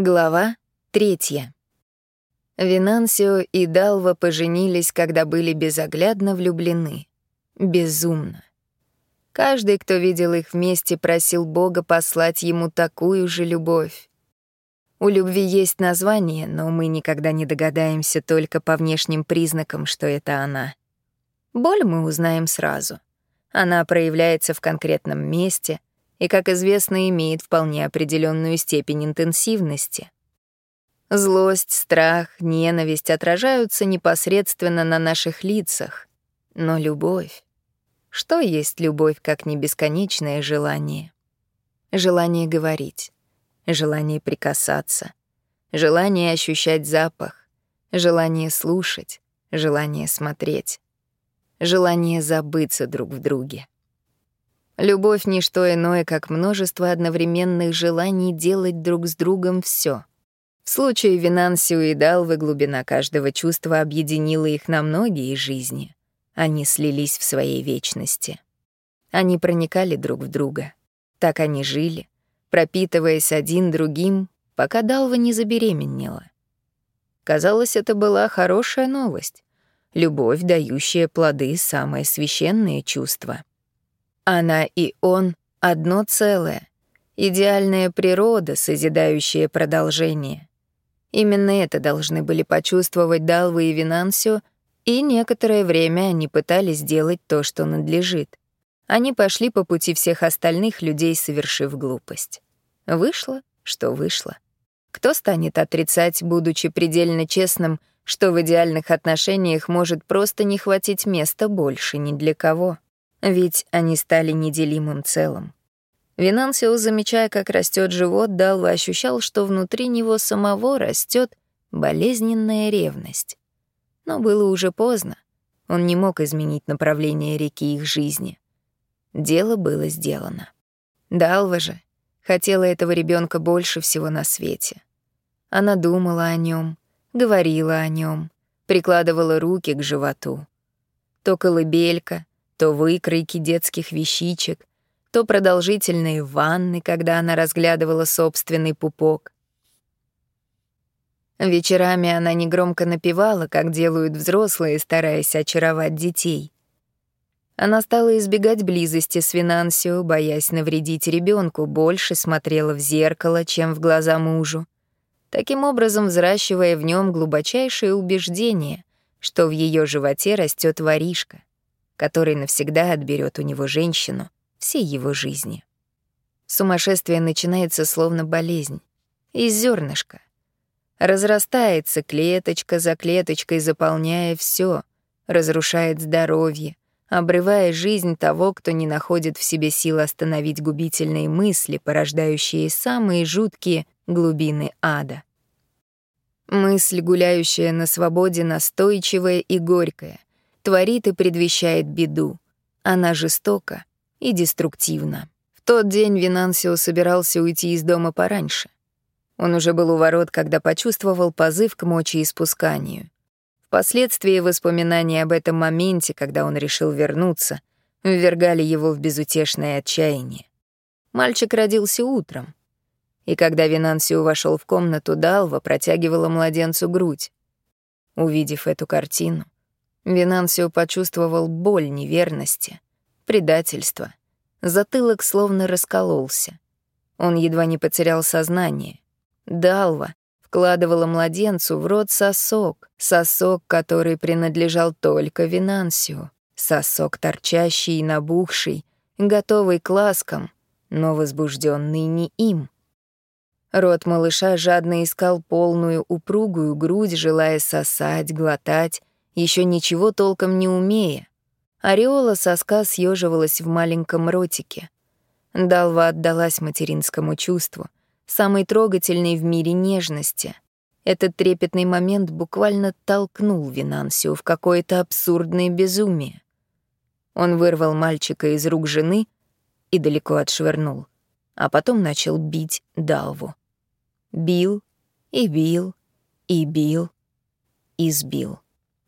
Глава третья. Винансио и Далва поженились, когда были безоглядно влюблены. Безумно. Каждый, кто видел их вместе, просил Бога послать ему такую же любовь. У любви есть название, но мы никогда не догадаемся только по внешним признакам, что это она. Боль мы узнаем сразу. Она проявляется в конкретном месте, и, как известно, имеет вполне определенную степень интенсивности. Злость, страх, ненависть отражаются непосредственно на наших лицах, но любовь... Что есть любовь, как не бесконечное желание? Желание говорить, желание прикасаться, желание ощущать запах, желание слушать, желание смотреть, желание забыться друг в друге. Любовь — не что иное, как множество одновременных желаний делать друг с другом все. В случае Винансио и Далвы глубина каждого чувства объединила их на многие жизни. Они слились в своей вечности. Они проникали друг в друга. Так они жили, пропитываясь один другим, пока Далва не забеременела. Казалось, это была хорошая новость. Любовь, дающая плоды, самое священное чувство. Она и он — одно целое, идеальная природа, созидающая продолжение. Именно это должны были почувствовать Далва и Винансио, и некоторое время они пытались сделать то, что надлежит. Они пошли по пути всех остальных людей, совершив глупость. Вышло, что вышло. Кто станет отрицать, будучи предельно честным, что в идеальных отношениях может просто не хватить места больше ни для кого? Ведь они стали неделимым целым. Винансио, замечая, как растет живот, Далва ощущал, что внутри него самого растет болезненная ревность. Но было уже поздно. Он не мог изменить направление реки их жизни. Дело было сделано. Далва же хотела этого ребенка больше всего на свете. Она думала о нем, говорила о нем, прикладывала руки к животу. То колыбелька, то выкройки детских вещичек, то продолжительные ванны, когда она разглядывала собственный пупок. Вечерами она негромко напевала, как делают взрослые, стараясь очаровать детей. Она стала избегать близости с Винансио, боясь навредить ребенку, больше смотрела в зеркало, чем в глаза мужу. Таким образом, взращивая в нем глубочайшее убеждение, что в ее животе растет воришка который навсегда отберет у него женщину всей его жизни. Сумасшествие начинается словно болезнь, из зернышка. Разрастается клеточка за клеточкой, заполняя все, разрушает здоровье, обрывая жизнь того, кто не находит в себе сил остановить губительные мысли, порождающие самые жуткие глубины ада. Мысль, гуляющая на свободе, настойчивая и горькая, творит и предвещает беду. Она жестока и деструктивна. В тот день Винансио собирался уйти из дома пораньше. Он уже был у ворот, когда почувствовал позыв к мочеиспусканию. Впоследствии воспоминания об этом моменте, когда он решил вернуться, ввергали его в безутешное отчаяние. Мальчик родился утром. И когда Винансио вошел в комнату, Далва протягивала младенцу грудь. Увидев эту картину, Винансио почувствовал боль неверности, предательства. Затылок словно раскололся. Он едва не потерял сознание. Далва вкладывала младенцу в рот сосок, сосок, который принадлежал только Винансио, сосок торчащий и набухший, готовый к ласкам, но возбужденный не им. Рот малыша жадно искал полную упругую грудь, желая сосать, глотать, еще ничего толком не умея. Ореола соска съеживалась в маленьком ротике. Далва отдалась материнскому чувству, самой трогательной в мире нежности. Этот трепетный момент буквально толкнул Винансию в какое-то абсурдное безумие. Он вырвал мальчика из рук жены и далеко отшвырнул, а потом начал бить Далву. Бил и бил и бил и сбил.